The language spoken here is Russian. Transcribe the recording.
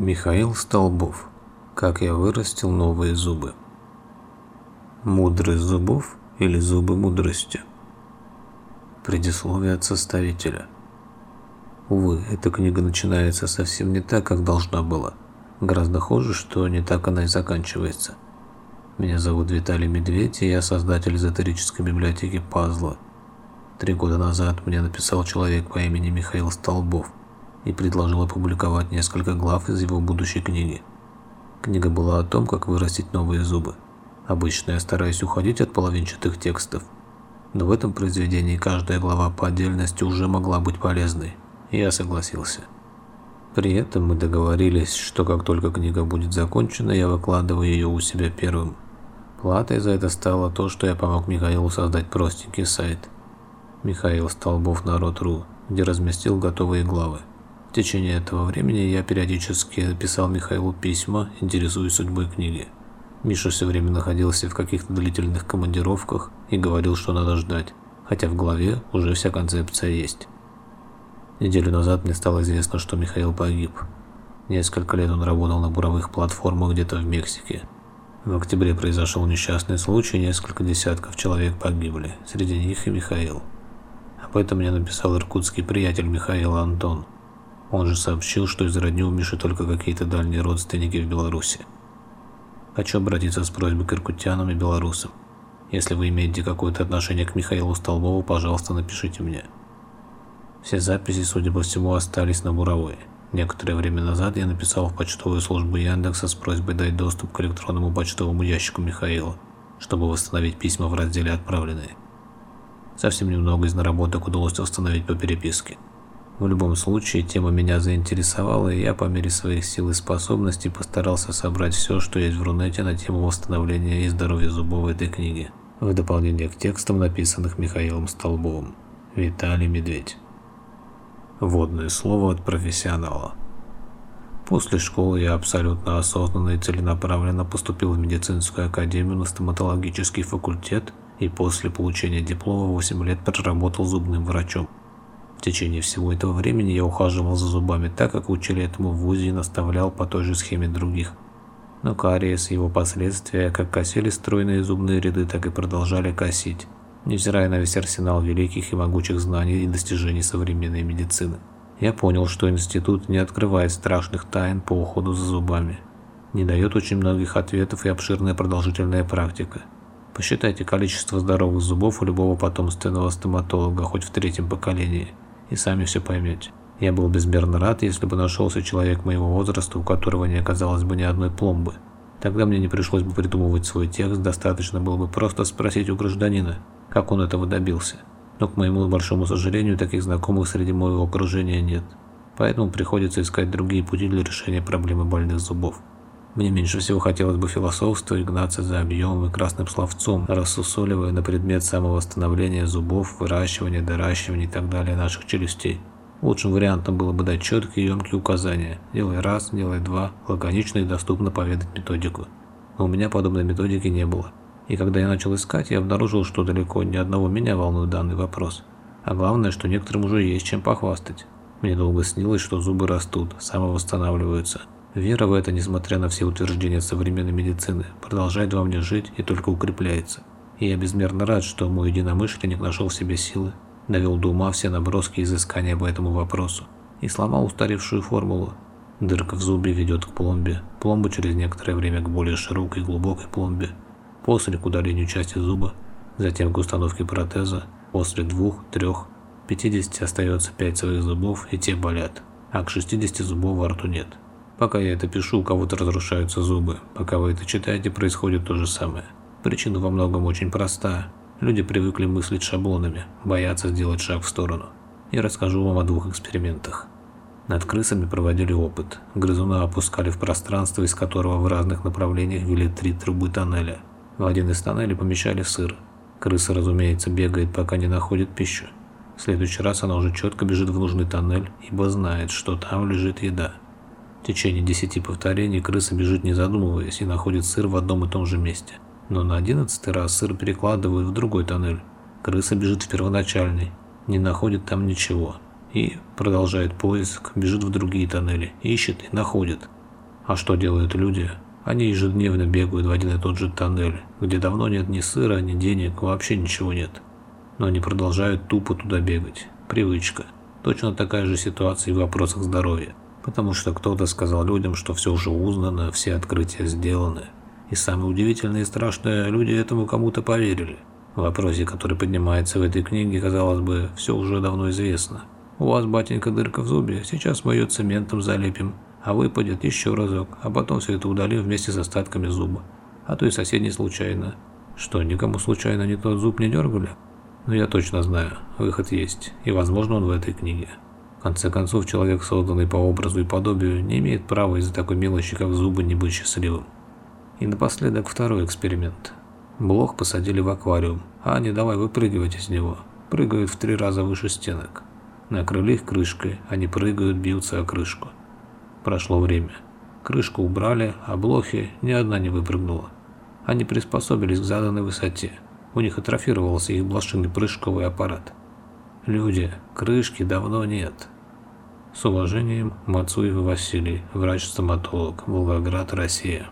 Михаил Столбов. Как я вырастил новые зубы. Мудрость зубов или зубы мудрости? Предисловие от составителя. Увы, эта книга начинается совсем не так, как должна была. Гораздо хуже, что не так она и заканчивается. Меня зовут Виталий Медведь, и я создатель эзотерической библиотеки «Пазла». Три года назад мне написал человек по имени Михаил Столбов – и предложил опубликовать несколько глав из его будущей книги. Книга была о том, как вырастить новые зубы. Обычно я стараюсь уходить от половинчатых текстов, но в этом произведении каждая глава по отдельности уже могла быть полезной, и я согласился. При этом мы договорились, что как только книга будет закончена, я выкладываю ее у себя первым. Платой за это стало то, что я помог Михаилу создать простенький сайт Михаил Столбов Народ.ру, где разместил готовые главы. В течение этого времени я периодически писал Михаилу письма, интересуясь судьбой книги. Миша все время находился в каких-то длительных командировках и говорил, что надо ждать, хотя в голове уже вся концепция есть. Неделю назад мне стало известно, что Михаил погиб. Несколько лет он работал на буровых платформах где-то в Мексике. В октябре произошел несчастный случай, несколько десятков человек погибли, среди них и Михаил. Об этом мне написал иркутский приятель Михаила Антон. Он же сообщил, что из родни у Миши только какие-то дальние родственники в Беларуси. Хочу обратиться с просьбой к иркутянам и белорусам. Если вы имеете какое-то отношение к Михаилу Столбову, пожалуйста, напишите мне. Все записи, судя по всему, остались на буровой. Некоторое время назад я написал в почтовую службу Яндекса с просьбой дать доступ к электронному почтовому ящику Михаила, чтобы восстановить письма в разделе «Отправленные». Совсем немного из наработок удалось восстановить по переписке. В любом случае, тема меня заинтересовала, и я по мере своих сил и способностей постарался собрать все, что есть в Рунете на тему восстановления и здоровья зубов этой книги, в дополнение к текстам, написанных Михаилом Столбовым. Виталий Медведь. Вводное слово от профессионала. После школы я абсолютно осознанно и целенаправленно поступил в медицинскую академию на стоматологический факультет и после получения диплома 8 лет проработал зубным врачом. В течение всего этого времени я ухаживал за зубами так, как учили этому в ВУЗе и наставлял по той же схеме других. Но кариес и его последствия как косили стройные зубные ряды, так и продолжали косить, невзирая на весь арсенал великих и могучих знаний и достижений современной медицины. Я понял, что институт не открывает страшных тайн по уходу за зубами, не дает очень многих ответов и обширная продолжительная практика. Посчитайте количество здоровых зубов у любого потомственного стоматолога хоть в третьем поколении – и сами все поймете. Я был безмерно рад, если бы нашелся человек моего возраста, у которого не оказалось бы ни одной пломбы. Тогда мне не пришлось бы придумывать свой текст, достаточно было бы просто спросить у гражданина, как он этого добился. Но, к моему большому сожалению, таких знакомых среди моего окружения нет. Поэтому приходится искать другие пути для решения проблемы больных зубов. Мне меньше всего хотелось бы философствовать, гнаться за объемом и красным словцом, рассусоливая на предмет самовосстановления зубов, выращивания, доращивания и так далее наших челюстей. Лучшим вариантом было бы дать четкие и емкие указания. Делай раз, делай два, лаконично и доступно поведать методику. Но у меня подобной методики не было. И когда я начал искать, я обнаружил, что далеко не одного меня волнует данный вопрос. А главное, что некоторым уже есть чем похвастать. Мне долго снилось, что зубы растут, самовосстанавливаются. Вера в это, несмотря на все утверждения современной медицины, продолжает во мне жить и только укрепляется. И я безмерно рад, что мой единомышленник нашел в себе силы, довел до ума все наброски и изыскания по этому вопросу и сломал устаревшую формулу. Дырка в зубе ведет к пломбе, пломба через некоторое время к более широкой и глубокой пломбе, после к удалению части зуба, затем к установке протеза, после двух, трех, 50 остается 5 своих зубов и те болят, а к 60 зубов во рту нет. Пока я это пишу, у кого-то разрушаются зубы. Пока вы это читаете, происходит то же самое. Причина во многом очень проста. Люди привыкли мыслить шаблонами, боятся сделать шаг в сторону. Я расскажу вам о двух экспериментах. Над крысами проводили опыт. Грызуна опускали в пространство, из которого в разных направлениях вели три трубы тоннеля. В один из тоннелей помещали сыр. Крыса, разумеется, бегает, пока не находит пищу. В следующий раз она уже четко бежит в нужный тоннель, ибо знает, что там лежит еда. В течение десяти повторений крыса бежит не задумываясь и находит сыр в одном и том же месте. Но на одиннадцатый раз сыр перекладывают в другой тоннель. Крыса бежит в первоначальный, не находит там ничего. И продолжает поиск, бежит в другие тоннели, ищет и находит. А что делают люди? Они ежедневно бегают в один и тот же тоннель, где давно нет ни сыра, ни денег, вообще ничего нет. Но они продолжают тупо туда бегать. Привычка. Точно такая же ситуация и в вопросах здоровья. Потому что кто-то сказал людям, что все уже узнано, все открытия сделаны. И самое удивительное и страшное, люди этому кому-то поверили. В вопросе, который поднимается в этой книге, казалось бы, все уже давно известно. У вас, батенька, дырка в зубе, сейчас мы ее цементом залепим, а выпадет еще разок, а потом все это удалим вместе с остатками зуба. А то и соседний случайно. Что, никому случайно ни тот зуб не дергали? Но я точно знаю, выход есть, и возможно он в этой книге. В конце концов, человек, созданный по образу и подобию, не имеет права из-за такой мелочи, как зубы, не быть счастливым. И напоследок второй эксперимент. Блох посадили в аквариум, а они давай выпрыгивать из него. Прыгают в три раза выше стенок. Накрыли их крышкой, они прыгают, бьются о крышку. Прошло время. Крышку убрали, а блохи ни одна не выпрыгнула. Они приспособились к заданной высоте. У них атрофировался их блошиный прыжковый аппарат. Люди, крышки давно нет. С уважением, Мацуев Василий, врач-стоматолог, Волгоград, Россия.